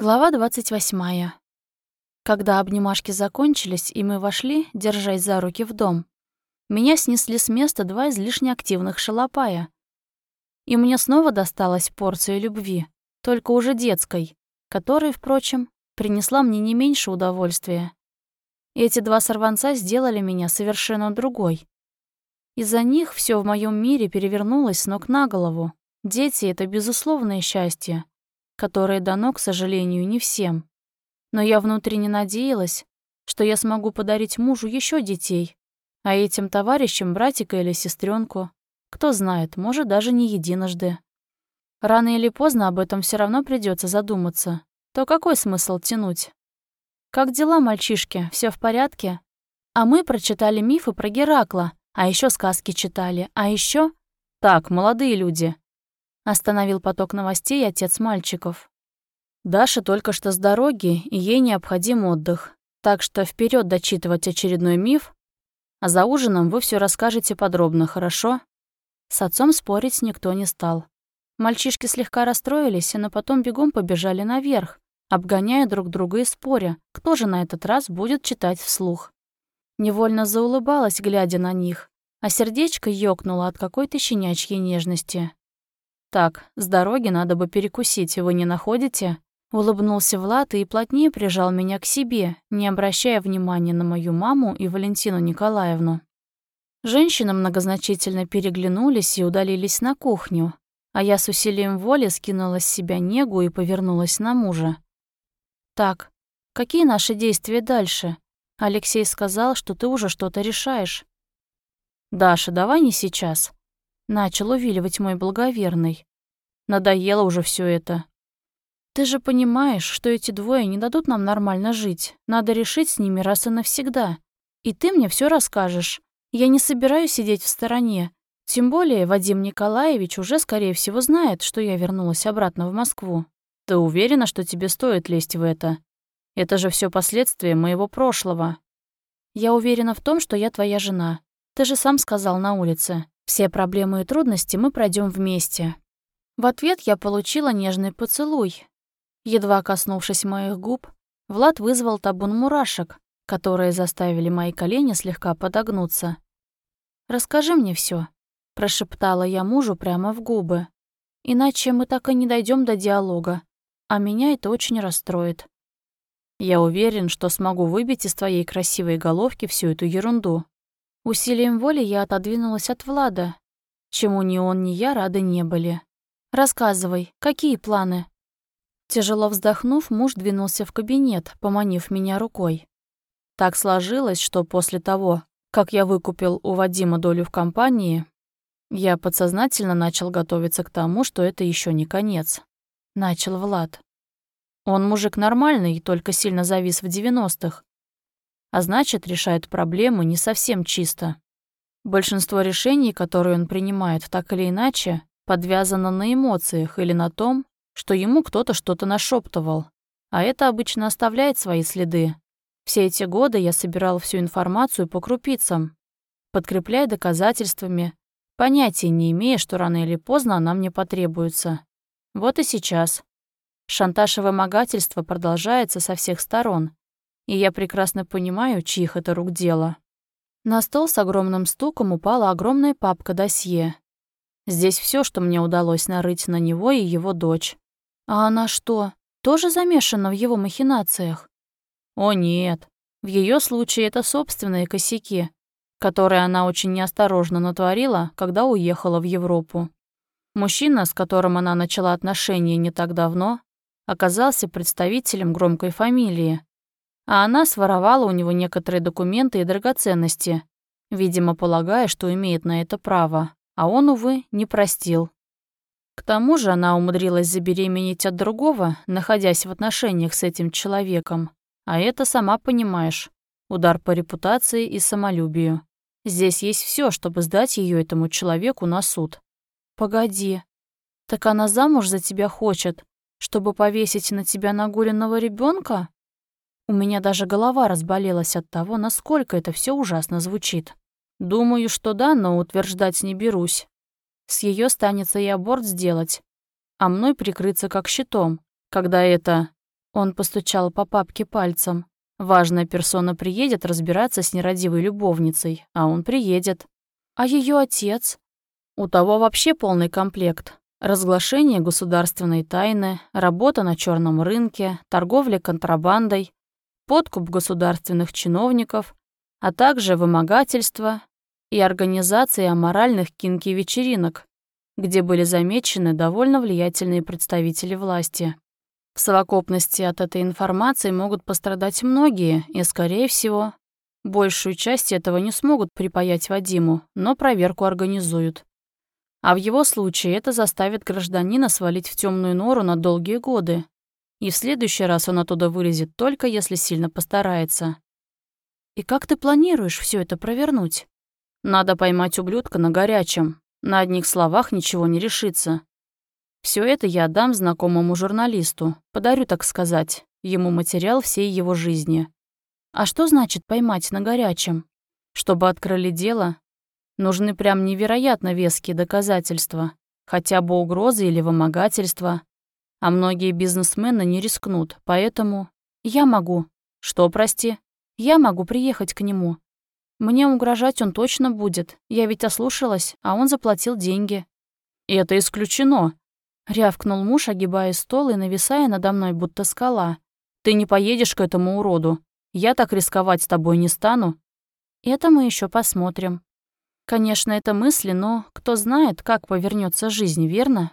Глава 28. Когда обнимашки закончились, и мы вошли, держась за руки в дом, меня снесли с места два излишне активных шалопая. И мне снова досталась порция любви, только уже детской, которая, впрочем, принесла мне не меньше удовольствия. Эти два сорванца сделали меня совершенно другой. Из-за них все в моем мире перевернулось с ног на голову. Дети — это безусловное счастье, которое дано, к сожалению, не всем. Но я внутренне надеялась, что я смогу подарить мужу еще детей, а этим товарищам братика или сестренку. Кто знает, может, даже не единожды. Рано или поздно об этом все равно придется задуматься. То какой смысл тянуть? Как дела, мальчишки? Все в порядке? А мы прочитали мифы про Геракла, а еще сказки читали, а еще... Так, молодые люди, Остановил поток новостей отец мальчиков. Даша только что с дороги, и ей необходим отдых. Так что вперед дочитывать очередной миф, а за ужином вы все расскажете подробно, хорошо? С отцом спорить никто не стал. Мальчишки слегка расстроились, но потом бегом побежали наверх, обгоняя друг друга и споря, кто же на этот раз будет читать вслух. Невольно заулыбалась, глядя на них, а сердечко ёкнуло от какой-то щенячьей нежности. «Так, с дороги надо бы перекусить, вы не находите?» Улыбнулся Влад и плотнее прижал меня к себе, не обращая внимания на мою маму и Валентину Николаевну. Женщины многозначительно переглянулись и удалились на кухню, а я с усилием воли скинула с себя негу и повернулась на мужа. «Так, какие наши действия дальше? Алексей сказал, что ты уже что-то решаешь». «Даша, давай не сейчас», Начал увиливать мой благоверный. Надоело уже все это. Ты же понимаешь, что эти двое не дадут нам нормально жить. Надо решить с ними раз и навсегда. И ты мне все расскажешь. Я не собираюсь сидеть в стороне. Тем более Вадим Николаевич уже, скорее всего, знает, что я вернулась обратно в Москву. Ты уверена, что тебе стоит лезть в это? Это же все последствия моего прошлого. Я уверена в том, что я твоя жена. Ты же сам сказал на улице. Все проблемы и трудности мы пройдем вместе. В ответ я получила нежный поцелуй. Едва коснувшись моих губ, Влад вызвал табун мурашек, которые заставили мои колени слегка подогнуться. «Расскажи мне все, прошептала я мужу прямо в губы. «Иначе мы так и не дойдем до диалога, а меня это очень расстроит». «Я уверен, что смогу выбить из твоей красивой головки всю эту ерунду», Усилием воли я отодвинулась от Влада, чему ни он, ни я рады не были. «Рассказывай, какие планы?» Тяжело вздохнув, муж двинулся в кабинет, поманив меня рукой. Так сложилось, что после того, как я выкупил у Вадима долю в компании, я подсознательно начал готовиться к тому, что это еще не конец. Начал Влад. Он мужик нормальный, только сильно завис в девяностых а значит, решает проблему не совсем чисто. Большинство решений, которые он принимает так или иначе, подвязано на эмоциях или на том, что ему кто-то что-то нашептывал, а это обычно оставляет свои следы. Все эти годы я собирал всю информацию по крупицам, подкрепляя доказательствами, понятия не имея, что рано или поздно она мне потребуется. Вот и сейчас. Шантаж и вымогательство продолжается со всех сторон, и я прекрасно понимаю, чьих это рук дело. На стол с огромным стуком упала огромная папка досье. Здесь все, что мне удалось нарыть на него и его дочь. А она что, тоже замешана в его махинациях? О нет, в ее случае это собственные косяки, которые она очень неосторожно натворила, когда уехала в Европу. Мужчина, с которым она начала отношения не так давно, оказался представителем громкой фамилии, а она своровала у него некоторые документы и драгоценности, видимо, полагая, что имеет на это право, а он, увы, не простил. К тому же она умудрилась забеременеть от другого, находясь в отношениях с этим человеком. А это, сама понимаешь, удар по репутации и самолюбию. Здесь есть все, чтобы сдать ее этому человеку на суд. Погоди, так она замуж за тебя хочет, чтобы повесить на тебя нагуленного ребенка? У меня даже голова разболелась от того, насколько это все ужасно звучит. Думаю, что да, но утверждать не берусь. С ее станется и аборт сделать, а мной прикрыться как щитом, когда это... Он постучал по папке пальцем. Важная персона приедет разбираться с нерадивой любовницей, а он приедет. А ее отец? У того вообще полный комплект. Разглашение государственной тайны, работа на черном рынке, торговля контрабандой, подкуп государственных чиновников, а также вымогательство и организация аморальных кинки-вечеринок, где были замечены довольно влиятельные представители власти. В совокупности от этой информации могут пострадать многие, и, скорее всего, большую часть этого не смогут припаять Вадиму, но проверку организуют. А в его случае это заставит гражданина свалить в темную нору на долгие годы. И в следующий раз он оттуда вылезет только если сильно постарается. И как ты планируешь все это провернуть? Надо поймать ублюдка на горячем. На одних словах ничего не решится. Все это я отдам знакомому журналисту, подарю, так сказать, ему материал всей его жизни. А что значит поймать на горячем? Чтобы открыли дело, нужны прям невероятно веские доказательства, хотя бы угрозы или вымогательства. А многие бизнесмены не рискнут, поэтому я могу. Что, прости? Я могу приехать к нему. Мне угрожать он точно будет. Я ведь ослушалась, а он заплатил деньги. Это исключено, Рявкнул муж, огибая стол и нависая надо мной, будто скала. «Ты не поедешь к этому уроду. Я так рисковать с тобой не стану». «Это мы еще посмотрим». Конечно, это мысли, но кто знает, как повернется жизнь, верно?